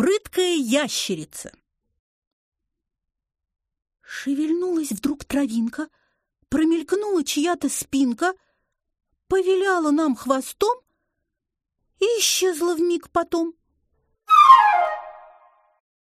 Прыткая ящерица. Шевельнулась вдруг травинка, промелькнула чья-то спинка, повиляла нам хвостом и исчезла в миг потом.